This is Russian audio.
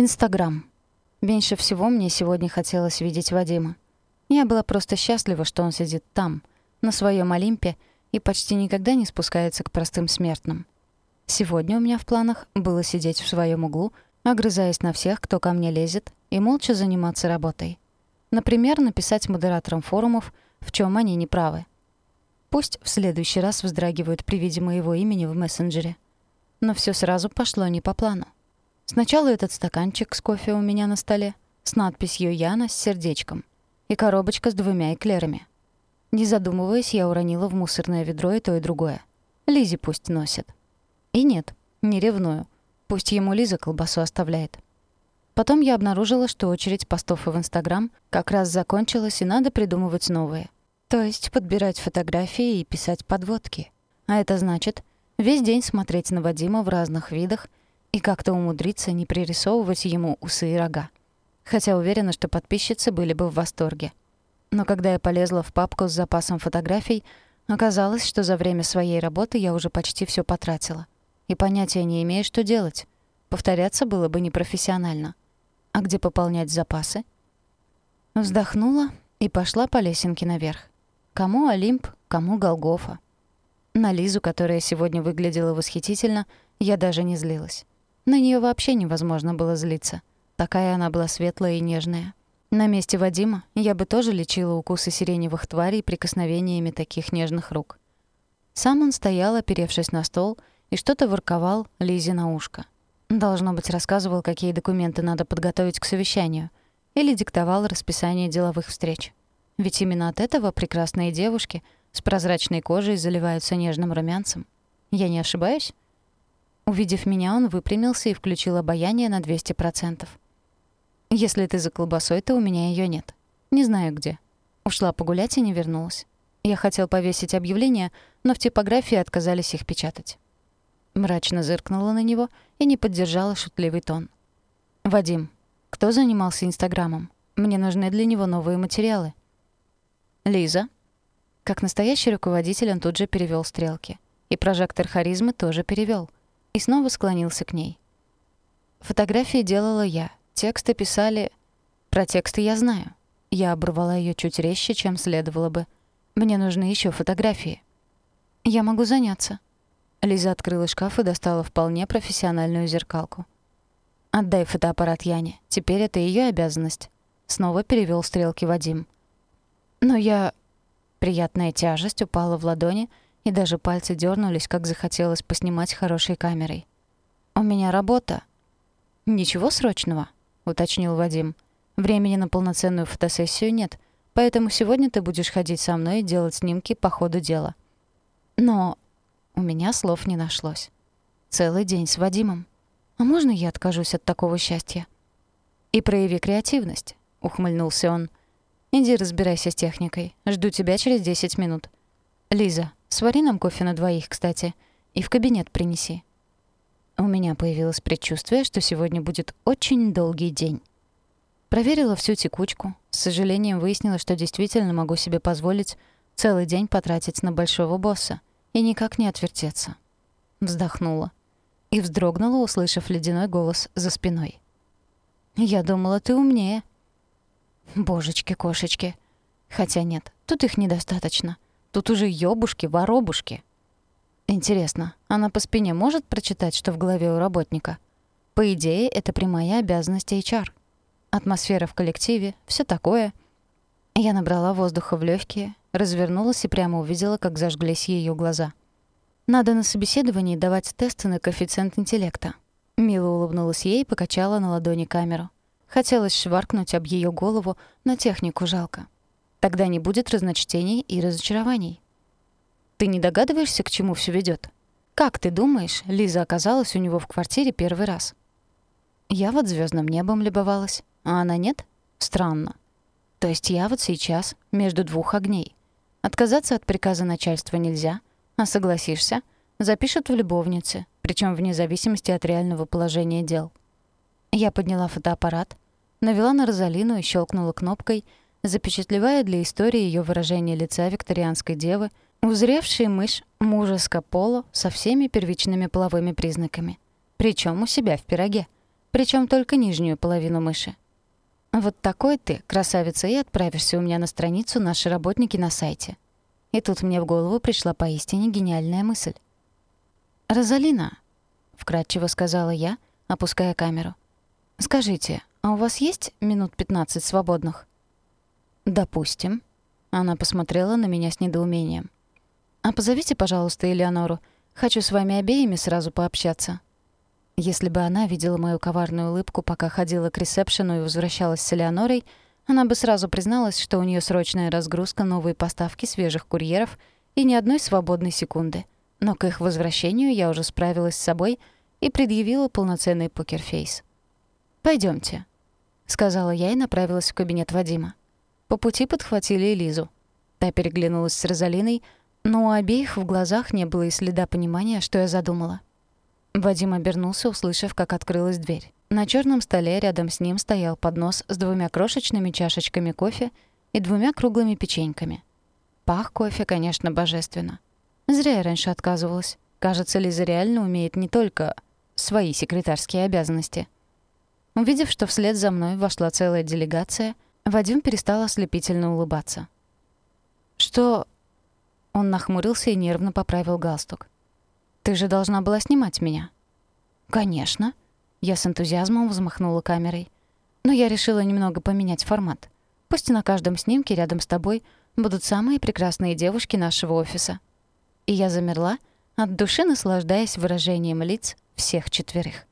Инстаграм. Меньше всего мне сегодня хотелось видеть Вадима. Я была просто счастлива, что он сидит там, на своем Олимпе, и почти никогда не спускается к простым смертным. Сегодня у меня в планах было сидеть в своем углу, огрызаясь на всех, кто ко мне лезет, и молча заниматься работой. Например, написать модераторам форумов, в чем они не правы. Пусть в следующий раз вздрагивают при виде моего имени в мессенджере. Но все сразу пошло не по плану. Сначала этот стаканчик с кофе у меня на столе с надписью «Яна» с сердечком и коробочка с двумя эклерами. Не задумываясь, я уронила в мусорное ведро и то, и другое. Лизе пусть носит. И нет, не ревную. Пусть ему Лиза колбасу оставляет. Потом я обнаружила, что очередь постов в Инстаграм как раз закончилась, и надо придумывать новые. То есть подбирать фотографии и писать подводки. А это значит весь день смотреть на Вадима в разных видах и как-то умудриться не пририсовывать ему усы и рога. Хотя уверена, что подписчицы были бы в восторге. Но когда я полезла в папку с запасом фотографий, оказалось, что за время своей работы я уже почти все потратила. И понятия не имею, что делать. Повторяться было бы непрофессионально. А где пополнять запасы? Вздохнула и пошла по лесенке наверх. Кому Олимп, кому Голгофа. На Лизу, которая сегодня выглядела восхитительно, я даже не злилась. На нее вообще невозможно было злиться. Такая она была светлая и нежная. На месте Вадима я бы тоже лечила укусы сиреневых тварей прикосновениями таких нежных рук. Сам он стоял, оперевшись на стол, и что-то ворковал Лизе на ушко. Должно быть, рассказывал, какие документы надо подготовить к совещанию, или диктовал расписание деловых встреч. Ведь именно от этого прекрасные девушки с прозрачной кожей заливаются нежным румянцем. Я не ошибаюсь? Увидев меня, он выпрямился и включил обаяние на 200%. «Если ты за колбасой, то у меня ее нет. Не знаю где. Ушла погулять и не вернулась. Я хотел повесить объявление, но в типографии отказались их печатать». Мрачно зыркнула на него и не поддержала шутливый тон. «Вадим, кто занимался Инстаграмом? Мне нужны для него новые материалы». «Лиза?» Как настоящий руководитель он тут же перевел стрелки. И прожектор харизмы тоже перевел и снова склонился к ней. Фотографии делала я, тексты писали... Про тексты я знаю. Я оборвала ее чуть резче, чем следовало бы. Мне нужны еще фотографии. Я могу заняться. Лиза открыла шкаф и достала вполне профессиональную зеркалку. «Отдай фотоаппарат Яне. Теперь это ее обязанность». Снова перевел стрелки Вадим. «Но я...» Приятная тяжесть упала в ладони, и даже пальцы дернулись, как захотелось поснимать хорошей камерой. «У меня работа». «Ничего срочного», — уточнил Вадим. «Времени на полноценную фотосессию нет, поэтому сегодня ты будешь ходить со мной и делать снимки по ходу дела». «Но...» У меня слов не нашлось. «Целый день с Вадимом. А можно я откажусь от такого счастья?» «И прояви креативность», — ухмыльнулся он. «Иди разбирайся с техникой. Жду тебя через 10 минут. Лиза, Свари нам кофе на двоих, кстати, и в кабинет принеси. У меня появилось предчувствие, что сегодня будет очень долгий день. Проверила всю текучку. С сожалением выяснила, что действительно могу себе позволить целый день потратить на большого босса и никак не отвертеться. Вздохнула и вздрогнула, услышав ледяной голос за спиной. «Я думала, ты умнее». «Божечки-кошечки». Хотя нет, тут их недостаточно. Тут уже ёбушки-воробушки. Интересно, она по спине может прочитать, что в голове у работника? По идее, это прямая обязанность HR. Атмосфера в коллективе, все такое. Я набрала воздуха в легкие, развернулась и прямо увидела, как зажглись ее глаза. Надо на собеседовании давать тесты на коэффициент интеллекта. Мила улыбнулась ей и покачала на ладони камеру. Хотелось шваркнуть об ее голову, но технику жалко. Тогда не будет разночтений и разочарований. Ты не догадываешься, к чему все ведет? Как ты думаешь, Лиза оказалась у него в квартире первый раз? Я вот звездным небом любовалась, а она нет? Странно. То есть я вот сейчас между двух огней. Отказаться от приказа начальства нельзя, а согласишься, запишут в любовнице, причем вне зависимости от реального положения дел. Я подняла фотоаппарат, навела на Розалину и щелкнула кнопкой — запечатлевая для истории ее выражение лица викторианской девы, узревшей мышь мужа Скаполо со всеми первичными половыми признаками. Причем у себя в пироге. причем только нижнюю половину мыши. Вот такой ты, красавица, и отправишься у меня на страницу «Наши работники» на сайте. И тут мне в голову пришла поистине гениальная мысль. «Розалина», — вкратчиво сказала я, опуская камеру, — «скажите, а у вас есть минут 15 свободных?» «Допустим». Она посмотрела на меня с недоумением. «А позовите, пожалуйста, Элеонору. Хочу с вами обеими сразу пообщаться». Если бы она видела мою коварную улыбку, пока ходила к ресепшену и возвращалась с Элеонорой, она бы сразу призналась, что у нее срочная разгрузка, новые поставки свежих курьеров и ни одной свободной секунды. Но к их возвращению я уже справилась с собой и предъявила полноценный покерфейс. Пойдемте, сказала я и направилась в кабинет Вадима. По пути подхватили Элизу. Та переглянулась с Розалиной, но у обеих в глазах не было и следа понимания, что я задумала. Вадим обернулся, услышав, как открылась дверь. На черном столе рядом с ним стоял поднос с двумя крошечными чашечками кофе и двумя круглыми печеньками. Пах кофе, конечно, божественно. Зря я раньше отказывалась. Кажется, Лиза реально умеет не только свои секретарские обязанности. Увидев, что вслед за мной вошла целая делегация, Вадим перестал ослепительно улыбаться. «Что...» Он нахмурился и нервно поправил галстук. Ты же должна была снимать меня». «Конечно». Я с энтузиазмом взмахнула камерой. Но я решила немного поменять формат. Пусть на каждом снимке рядом с тобой будут самые прекрасные девушки нашего офиса. И я замерла, от души наслаждаясь выражением лиц всех четверых.